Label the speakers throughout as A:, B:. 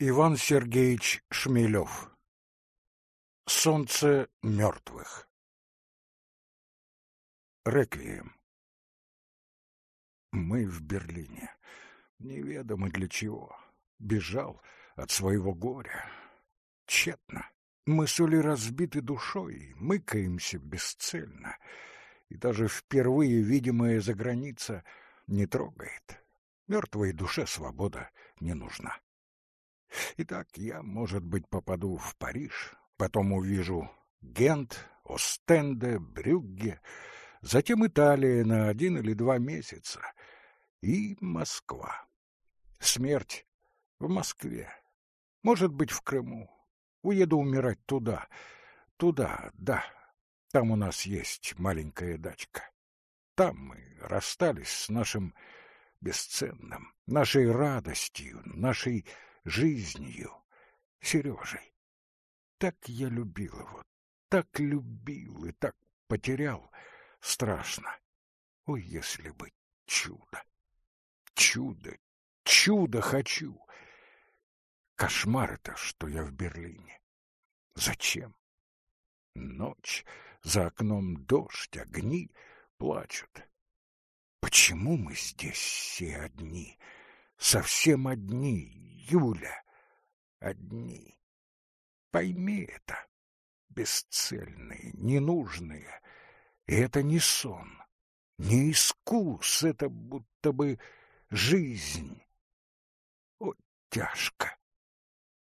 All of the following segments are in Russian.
A: Иван Сергеевич Шмелев Солнце мертвых Реквием Мы в Берлине. Неведомо для чего. Бежал от своего горя. Тщетно. Мы соли разбиты душой, мыкаемся бесцельно. И даже впервые видимая за граница не трогает. Мертвой душе свобода не нужна. Итак, я, может быть, попаду в Париж, потом увижу Гент, Остенде, Брюгге, затем Италия на один или два месяца и Москва. Смерть в Москве, может быть, в Крыму. Уеду умирать туда, туда, да. Там у нас есть маленькая дачка. Там мы расстались с нашим бесценным, нашей радостью, нашей жизнью, Сережей. Так я любил его, так любил и так потерял. Страшно. Ой, если бы чудо! Чудо! Чудо хочу! Кошмар это, что я в Берлине. Зачем? Ночь, за окном дождь, огни плачут. Почему мы здесь все одни? Совсем одни, Юля, одни. Пойми это, бесцельные, ненужные. И это не сон, не искус, это будто бы жизнь. О, тяжко.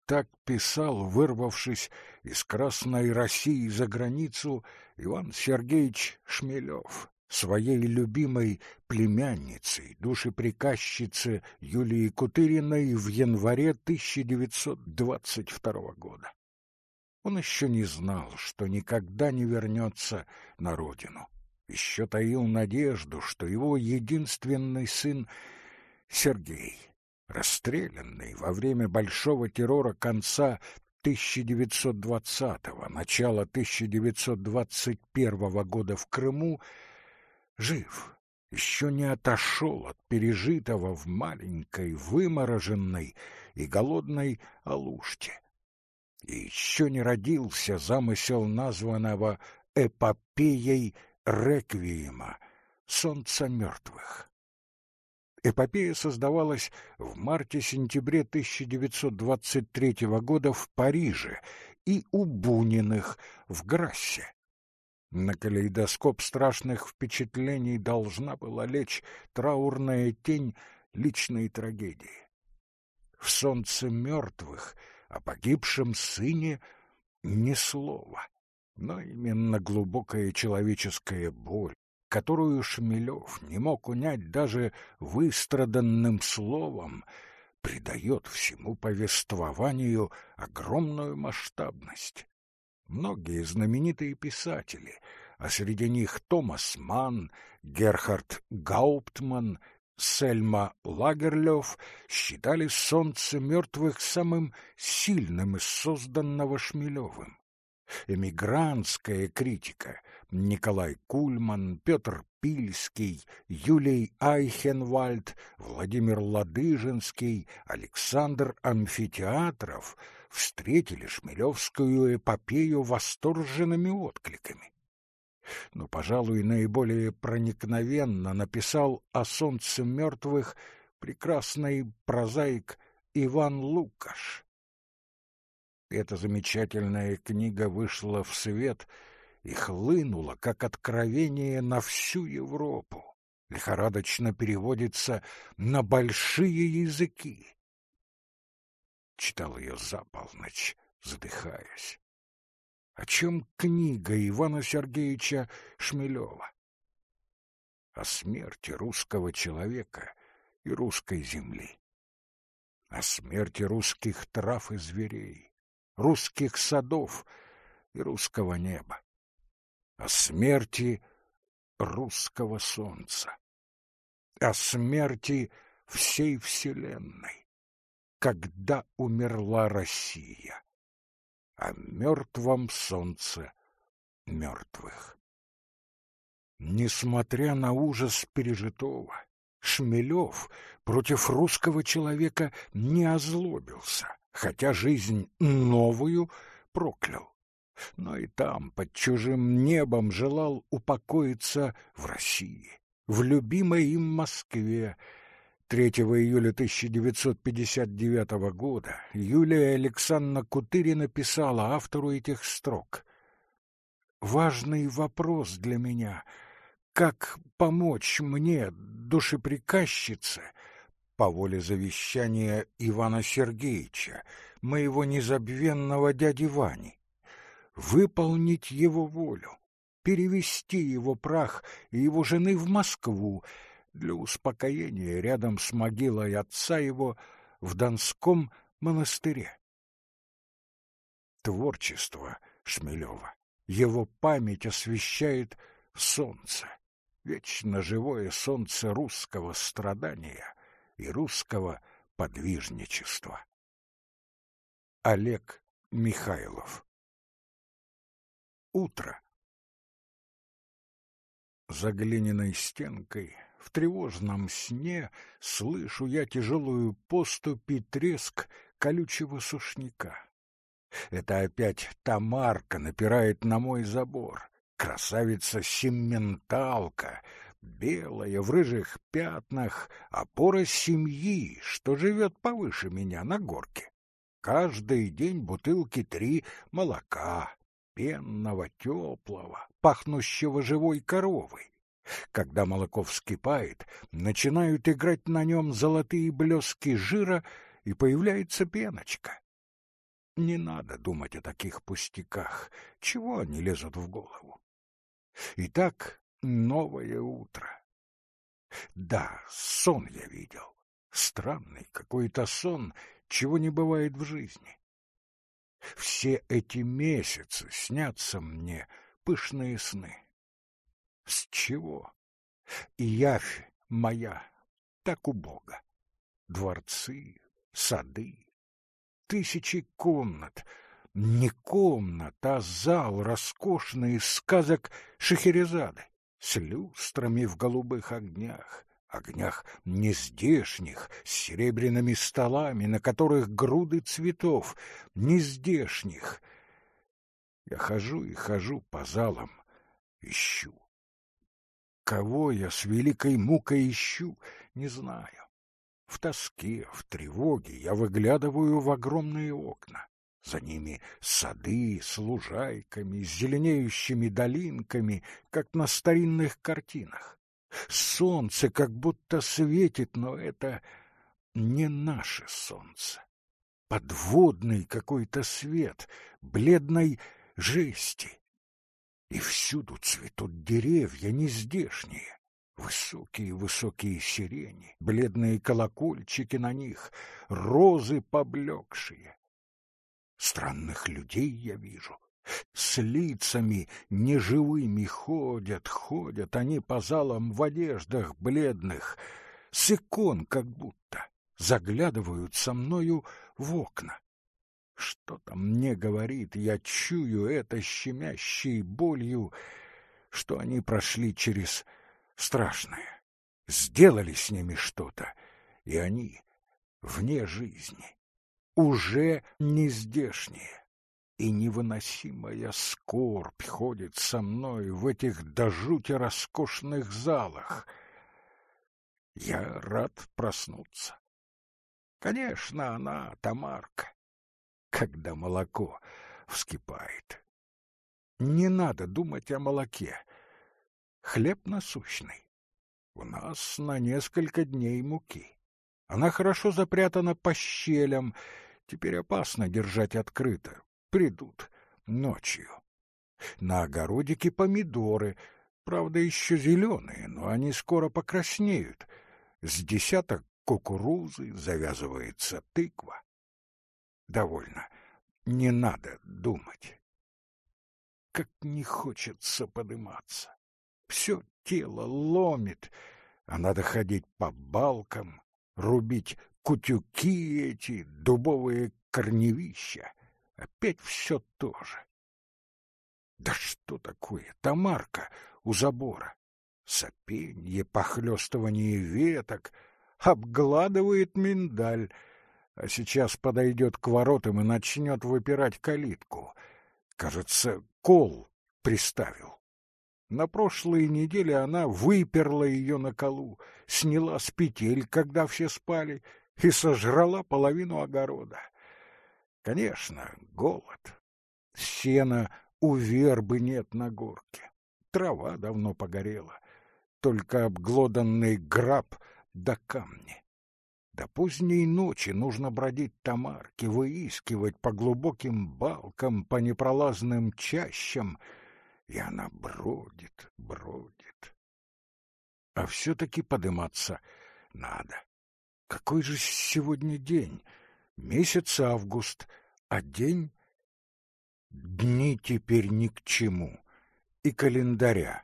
A: Так писал, вырвавшись из Красной России за границу, Иван Сергеевич Шмелев своей любимой племянницей, душеприказчице Юлии Кутыриной в январе 1922 года. Он еще не знал, что никогда не вернется на родину. Еще таил надежду, что его единственный сын Сергей, расстрелянный во время большого террора конца 1920-го, начала 1921 года в Крыму, жив, еще не отошел от пережитого в маленькой, вымороженной и голодной Алуште. И еще не родился замысел названного эпопеей реквиема «Солнца мертвых». Эпопея создавалась в марте-сентябре 1923 года в Париже и у Буниных в Грассе. На калейдоскоп страшных впечатлений должна была лечь траурная тень личной трагедии. В солнце мертвых о погибшем сыне ни слова, но именно глубокая человеческая боль, которую Шмелев не мог унять даже выстраданным словом, придает всему повествованию огромную масштабность. Многие знаменитые писатели, а среди них Томас Манн, Герхард Гауптман, Сельма Лагерлёв считали «Солнце мертвых» самым сильным из созданного Шмелевым. Эмигрантская критика Николай Кульман, Петр Пильский, Юлий Айхенвальд, Владимир Ладыжинский, Александр Амфитеатров встретили шмелевскую эпопею восторженными откликами. Но, пожалуй, наиболее проникновенно написал о солнце мертвых прекрасный прозаик Иван Лукаш. Эта замечательная книга вышла в свет и хлынула, как откровение, на всю Европу. Лихорадочно переводится на большие языки читал ее за полночь, задыхаясь. О чем книга Ивана Сергеевича Шмелева? О смерти русского человека и русской земли. О смерти русских трав и зверей, русских садов и русского неба. О смерти русского солнца. О смерти всей вселенной когда умерла Россия, о мертвом солнце мертвых. Несмотря на ужас пережитого, Шмелев против русского человека не озлобился, хотя жизнь новую проклял. Но и там, под чужим небом, желал упокоиться в России, в любимой им Москве. 3 июля 1959 года Юлия Александровна Кутырина писала автору этих строк. «Важный вопрос для меня — как помочь мне, душеприказчице, по воле завещания Ивана Сергеевича, моего незабвенного дяди Вани, выполнить его волю, перевести его прах и его жены в Москву для успокоения рядом с могилой отца его в Донском монастыре. Творчество Шмелева, его память освещает солнце вечно живое солнце русского страдания и русского подвижничества. Олег Михайлов Утро За глиняной стенкой в тревожном сне слышу я тяжелую поступь и треск колючего сушняка. Это опять Тамарка напирает на мой забор красавица-семменталка, белая, в рыжих пятнах, опора семьи, что живет повыше меня на горке. Каждый день бутылки три молока, пенного, теплого, пахнущего живой коровой. Когда молоко вскипает, начинают играть на нем золотые блески жира, и появляется пеночка. Не надо думать о таких пустяках, чего они лезут в голову. Итак, новое утро. Да, сон я видел. Странный какой-то сон, чего не бывает в жизни. Все эти месяцы снятся мне пышные сны. С чего? И явь моя так убога. Дворцы, сады, тысячи комнат — не комната, а зал роскошный из сказок Шахерезады, с люстрами в голубых огнях, огнях нездешних, с серебряными столами, на которых груды цветов, нездешних. Я хожу и хожу по залам, ищу. Кого я с великой мукой ищу, не знаю. В тоске, в тревоге я выглядываю в огромные окна. За ними сады с лужайками, с зеленеющими долинками, как на старинных картинах. Солнце как будто светит, но это не наше солнце. Подводный какой-то свет, бледной жести. И всюду цветут деревья нездешние. Высокие-высокие сирени, бледные колокольчики на них, розы поблекшие. Странных людей я вижу. С лицами неживыми ходят, ходят они по залам в одеждах бледных, с икон как будто, заглядывают со мною в окна. Что-то мне говорит, я чую это щемящей болью, что они прошли через страшное, сделали с ними что-то, и они вне жизни уже не здешние. И невыносимая скорбь ходит со мной в этих до жути роскошных залах. Я рад проснуться. Конечно, она, Тамарка, когда молоко вскипает. Не надо думать о молоке. Хлеб насущный. У нас на несколько дней муки. Она хорошо запрятана по щелям, Теперь опасно держать открыто. Придут ночью. На огородике помидоры, правда, еще зеленые, но они скоро покраснеют. С десяток кукурузы завязывается тыква. Довольно. Не надо думать. Как не хочется подыматься. Все тело ломит, а надо ходить по балкам, рубить кутюки эти, дубовые корневища. Опять все то же. Да что такое, Тамарка у забора? Сопенье, похлестывание веток, обгладывает миндаль. А сейчас подойдет к воротам и начнет выпирать калитку. Кажется, кол приставил. На прошлой неделе она выперла ее на колу, сняла с петель, когда все спали, и сожрала половину огорода. Конечно, голод. Сена у вербы нет на горке. Трава давно погорела. Только обглоданный граб да камни. До поздней ночи нужно бродить Тамарки, выискивать по глубоким балкам, по непролазным чащам, и она бродит, бродит. А все-таки подыматься надо. Какой же сегодня день? Месяц август, а день... Дни теперь ни к чему, и календаря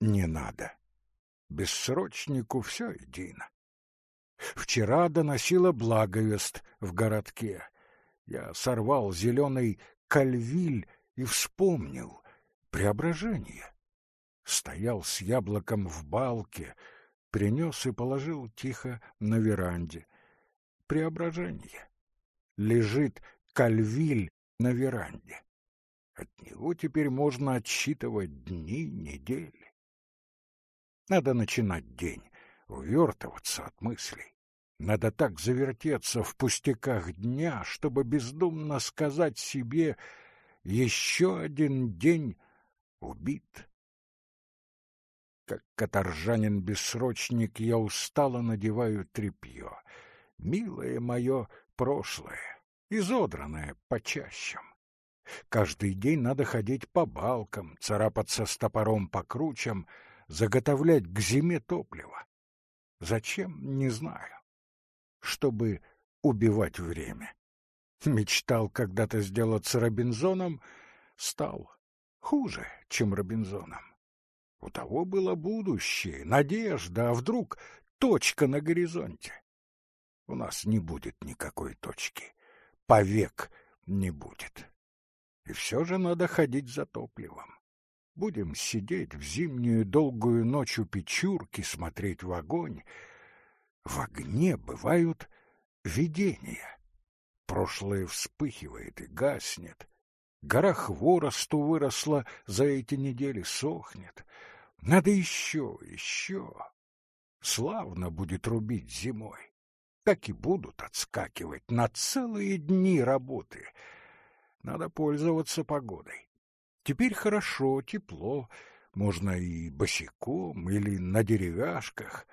A: не надо. Бессрочнику все едино. Вчера доносила благовест в городке. Я сорвал зеленый кальвиль и вспомнил преображение. Стоял с яблоком в балке, принес и положил тихо на веранде. Преображение. Лежит кальвиль на веранде. От него теперь можно отсчитывать дни, недели. Надо начинать день, увертываться от мыслей. Надо так завертеться в пустяках дня, чтобы бездумно сказать себе «Еще один день убит». Как каторжанин-бессрочник я устало надеваю тряпье. Милое мое прошлое, изодранное почащем. Каждый день надо ходить по балкам, царапаться с топором по кручам, заготовлять к зиме топливо. Зачем, не знаю. Чтобы убивать время. Мечтал когда-то сделаться Робинзоном, стал хуже, чем Робинзоном. У того было будущее, надежда, а вдруг точка на горизонте. У нас не будет никакой точки, повек не будет. И все же надо ходить за топливом. Будем сидеть в зимнюю долгую ночь у печурки, смотреть в огонь. В огне бывают видения. Прошлое вспыхивает и гаснет. Гора хворосту выросла за эти недели, сохнет. Надо еще, еще. Славно будет рубить зимой. Так и будут отскакивать на целые дни работы — надо пользоваться погодой. Теперь хорошо, тепло, можно и босиком, или на деревяшках,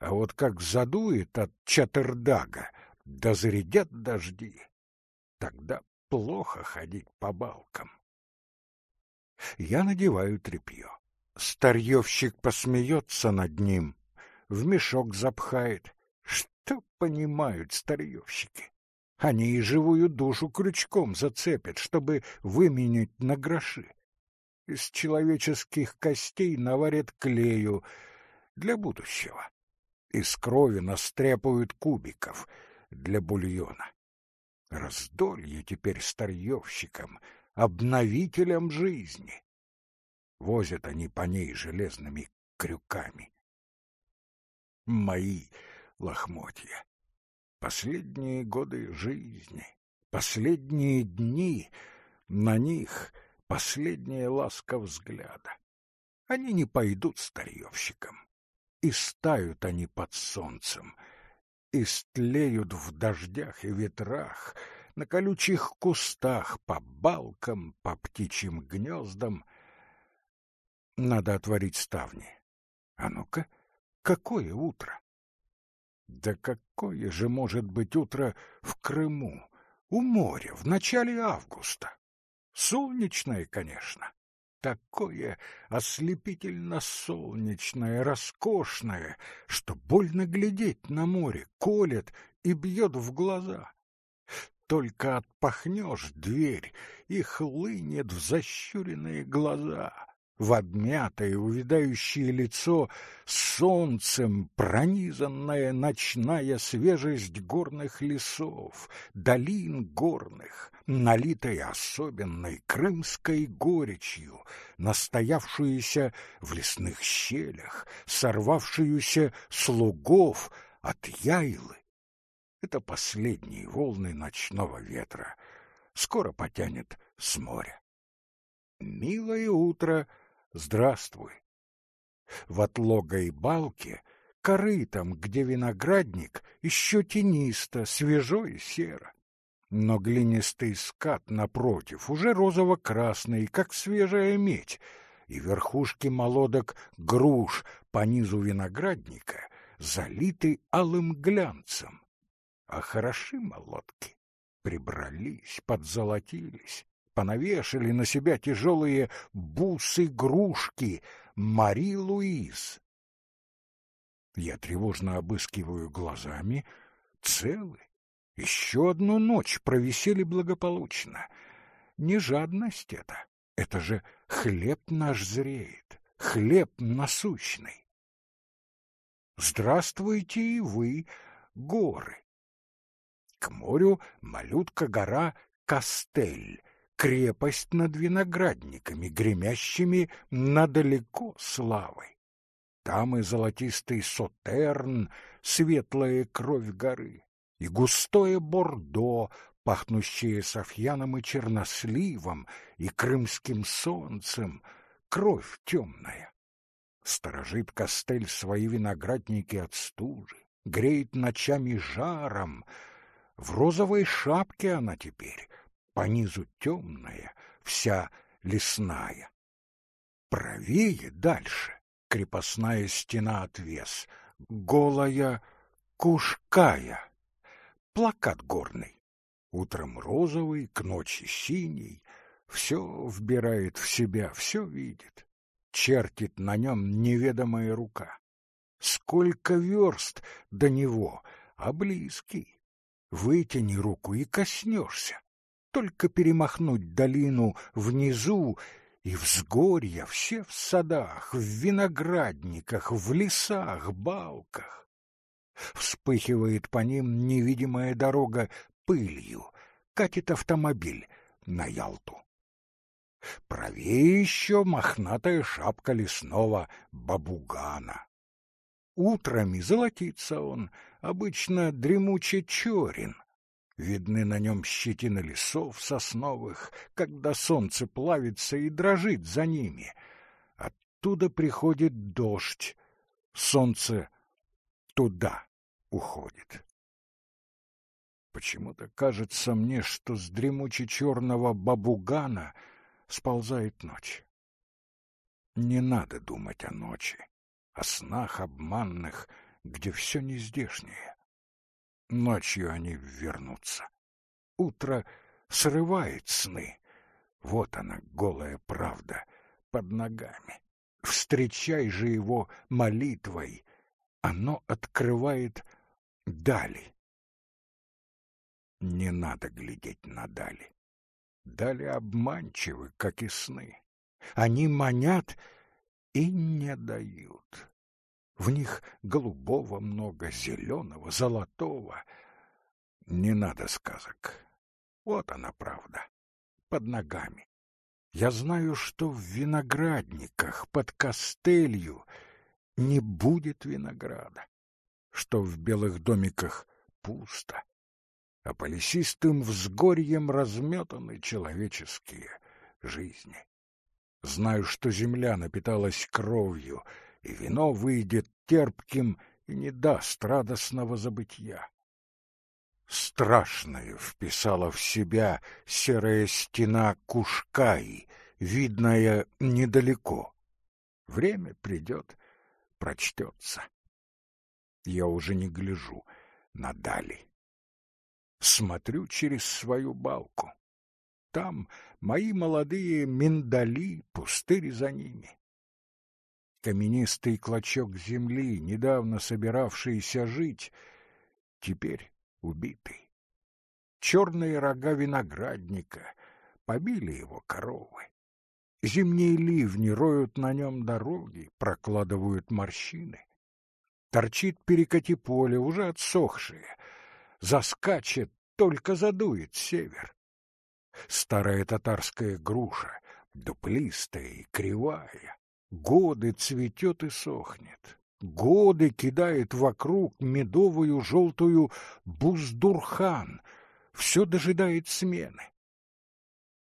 A: а вот как задует от Чатырдага, да зарядят дожди, тогда плохо ходить по балкам. Я надеваю тряпье. Старьевщик посмеется над ним, в мешок запхает. Что понимают старьевщики? Они и живую душу крючком зацепят, чтобы выменять на гроши. Из человеческих костей наварят клею для будущего. Из крови настряпают кубиков для бульона. Раздолье теперь старьевщикам, обновителям жизни. Возят они по ней железными крюками. Мои лохмотья. Последние годы жизни, последние дни, на них последняя ласка взгляда. Они не пойдут старьевщикам. И стают они под солнцем, и стлеют в дождях и ветрах, на колючих кустах, по балкам, по птичьим гнездам. Надо отворить ставни. А ну-ка, какое утро! Да какое же может быть утро в Крыму, у моря, в начале августа? Солнечное, конечно. Такое ослепительно солнечное, роскошное, что больно глядеть на море, колет и бьет в глаза. Только отпахнешь дверь, и хлынет в защуренные глаза в обмятое, увядающее лицо солнцем пронизанная ночная свежесть горных лесов, долин горных, налитая особенной крымской горечью, настоявшуюся в лесных щелях, сорвавшуюся слугов от яйлы. Это последние волны ночного ветра. Скоро потянет с моря. Милое утро, здравствуй. В отлогой балке, корытом, где виноградник, еще тенисто, свежо и серо. Но глинистый скат, напротив, уже розово-красный, как свежая медь, и верхушки молодок груш по низу виноградника залиты алым глянцем. А хороши молодки, прибрались, подзолотились, понавешали на себя тяжелые бусы-грушки Мари Луиз. Я тревожно обыскиваю глазами. Целы. Еще одну ночь провисели благополучно. Не жадность это. Это же хлеб наш зреет, хлеб насущный. Здравствуйте и вы, горы. К морю малютка-гора Кастель, крепость над виноградниками, гремящими надалеко славой. Там и золотистый сотерн, светлая кровь горы, и густое бордо, пахнущее софьяном и черносливом, и крымским солнцем, кровь темная. Сторожит костель свои виноградники от стужи, греет ночами жаром. В розовой шапке она теперь, по низу темная, вся лесная. Правее дальше крепостная стена отвес, голая кушкая, плакат горный. Утром розовый, к ночи синий, все вбирает в себя, все видит. Чертит на нем неведомая рука. Сколько верст до него, а близкий. Вытяни руку и коснешься только перемахнуть долину внизу, и взгорья все в садах, в виноградниках, в лесах, балках. Вспыхивает по ним невидимая дорога пылью, катит автомобиль на Ялту. Правее еще мохнатая шапка лесного бабугана. Утрами золотится он, обычно дремуче черен, Видны на нем щетины лесов сосновых, когда солнце плавится и дрожит за ними. Оттуда приходит дождь, солнце туда уходит. Почему-то кажется мне, что с дремуче черного бабугана сползает ночь. Не надо думать о ночи, о снах обманных, где все нездешнее. Ночью они вернутся. Утро срывает сны. Вот она, голая правда, под ногами. Встречай же его молитвой. Оно открывает дали. Не надо глядеть на дали. Дали обманчивы, как и сны. Они манят и не дают. В них голубого много, зеленого, золотого. Не надо сказок. Вот она правда. Под ногами. Я знаю, что в виноградниках под костелью не будет винограда, что в белых домиках пусто, а по лесистым взгорьям разметаны человеческие жизни. Знаю, что земля напиталась кровью, и вино выйдет терпким и не даст радостного забытья. Страшное вписала в себя серая стена Кушкаи, видная недалеко. Время придет, прочтется. Я уже не гляжу на дали. Смотрю через свою балку. Там мои молодые миндали, пустырь за ними каменистый клочок земли, недавно собиравшийся жить, теперь убитый. Черные рога виноградника побили его коровы. Зимние ливни роют на нем дороги, прокладывают морщины. Торчит перекати поле, уже отсохшее. Заскачет, только задует север. Старая татарская груша, дуплистая и кривая, годы цветет и сохнет. годы кидает вокруг медовую желтую буздурхан, все дожидает смены.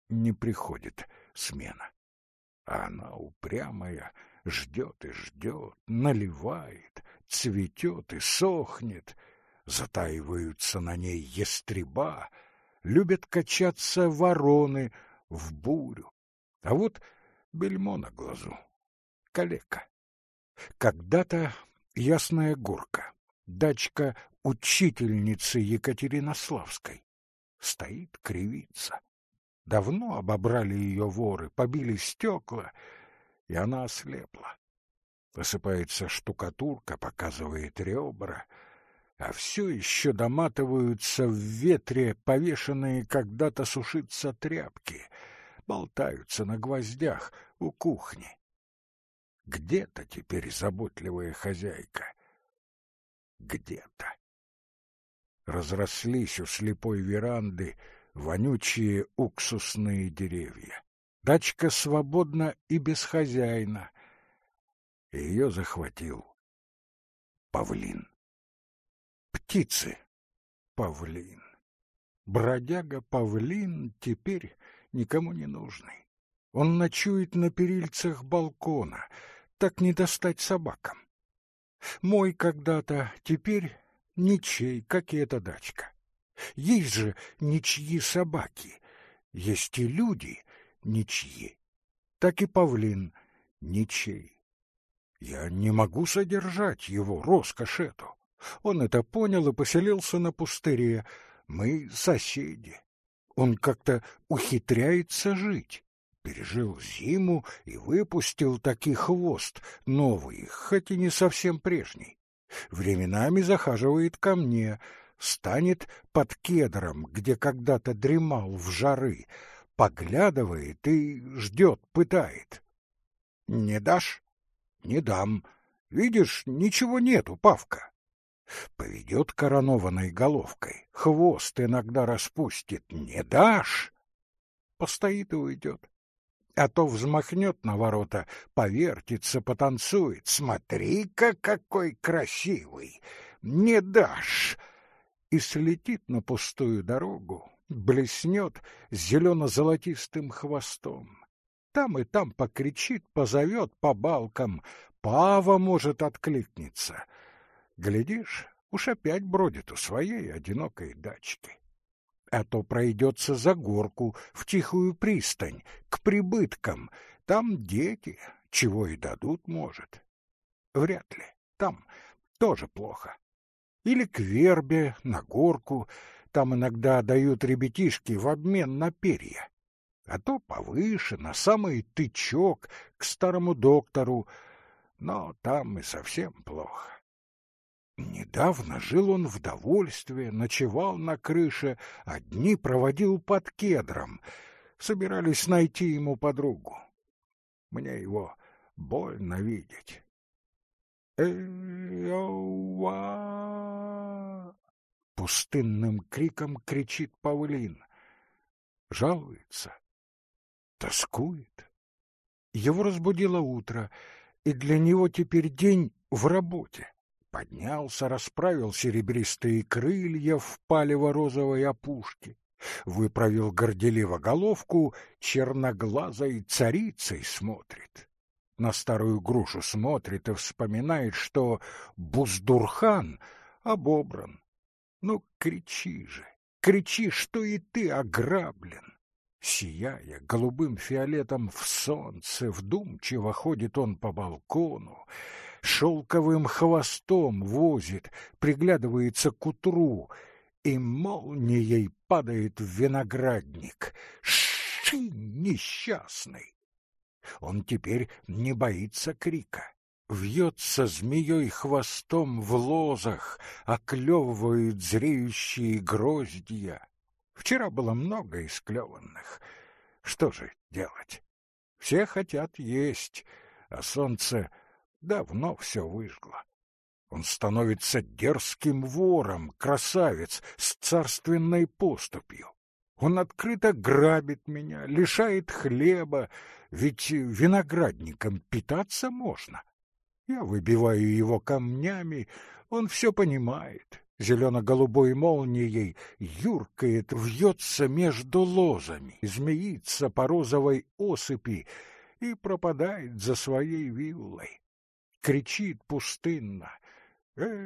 A: Не приходит смена. А она упрямая, ждет и ждет, наливает, цветет и сохнет, затаиваются на ней ястреба, любят качаться вороны в бурю. А вот бельмо на глазу, калека. Когда-то Ясная Горка, дачка учительницы Екатеринославской. Стоит кривица. Давно обобрали ее воры, побили стекла, и она ослепла. Посыпается штукатурка, показывает ребра, а все еще доматываются в ветре повешенные когда-то сушиться тряпки, болтаются на гвоздях у кухни. Где-то теперь заботливая хозяйка. Где-то. Разрослись у слепой веранды вонючие уксусные деревья. Дачка свободна и без хозяина. Ее захватил павлин. Птицы. Павлин. Бродяга-павлин теперь никому не нужный. Он ночует на перильцах балкона — так не достать собакам. Мой когда-то, теперь ничей, как и эта дачка. Есть же ничьи собаки, есть и люди ничьи. Так и павлин ничей. Я не могу содержать его, роскошь эту. Он это понял и поселился на пустыре. Мы соседи. Он как-то ухитряется жить пережил зиму и выпустил таки хвост, новый, хоть и не совсем прежний. Временами захаживает ко мне, станет под кедром, где когда-то дремал в жары, поглядывает и ждет, пытает. Не дашь? Не дам. Видишь, ничего нету, Павка. Поведет коронованной головкой, хвост иногда распустит. Не дашь? Постоит и уйдет а то взмахнет на ворота, повертится, потанцует. Смотри-ка, какой красивый! Не дашь! И слетит на пустую дорогу, блеснет зелено-золотистым хвостом. Там и там покричит, позовет по балкам, Пава может откликнется. Глядишь, уж опять бродит у своей одинокой дачки а то пройдется за горку в тихую пристань, к прибыткам. Там дети, чего и дадут, может. Вряд ли. Там тоже плохо. Или к вербе, на горку. Там иногда дают ребятишки в обмен на перья. А то повыше, на самый тычок, к старому доктору. Но там и совсем плохо. Недавно жил он в довольстве, ночевал на крыше, а дни проводил под кедром. Собирались найти ему подругу. Мне его больно видеть. «Э-о-ва!» Пустынным криком кричит павлин. Жалуется, тоскует. Его разбудило утро, и для него теперь день в работе поднялся, расправил серебристые крылья в палево-розовой опушке, выправил горделиво головку, черноглазой царицей смотрит. На старую грушу смотрит и вспоминает, что Буздурхан обобран. Ну, кричи же, кричи, что и ты ограблен. Сияя голубым фиолетом в солнце, вдумчиво ходит он по балкону, шелковым хвостом возит, приглядывается к утру, и молнией падает в виноградник. Ши, несчастный! Он теперь не боится крика. Вьется змеей хвостом в лозах, оклевывают зреющие гроздья. Вчера было много исклеванных. Что же делать? Все хотят есть, а солнце давно все выжгло. Он становится дерзким вором, красавец, с царственной поступью. Он открыто грабит меня, лишает хлеба, ведь виноградником питаться можно. Я выбиваю его камнями, он все понимает. Зелено-голубой молнией юркает, вьется между лозами, змеится по розовой осыпи и пропадает за своей виллой кричит пустынно. Э-о-а!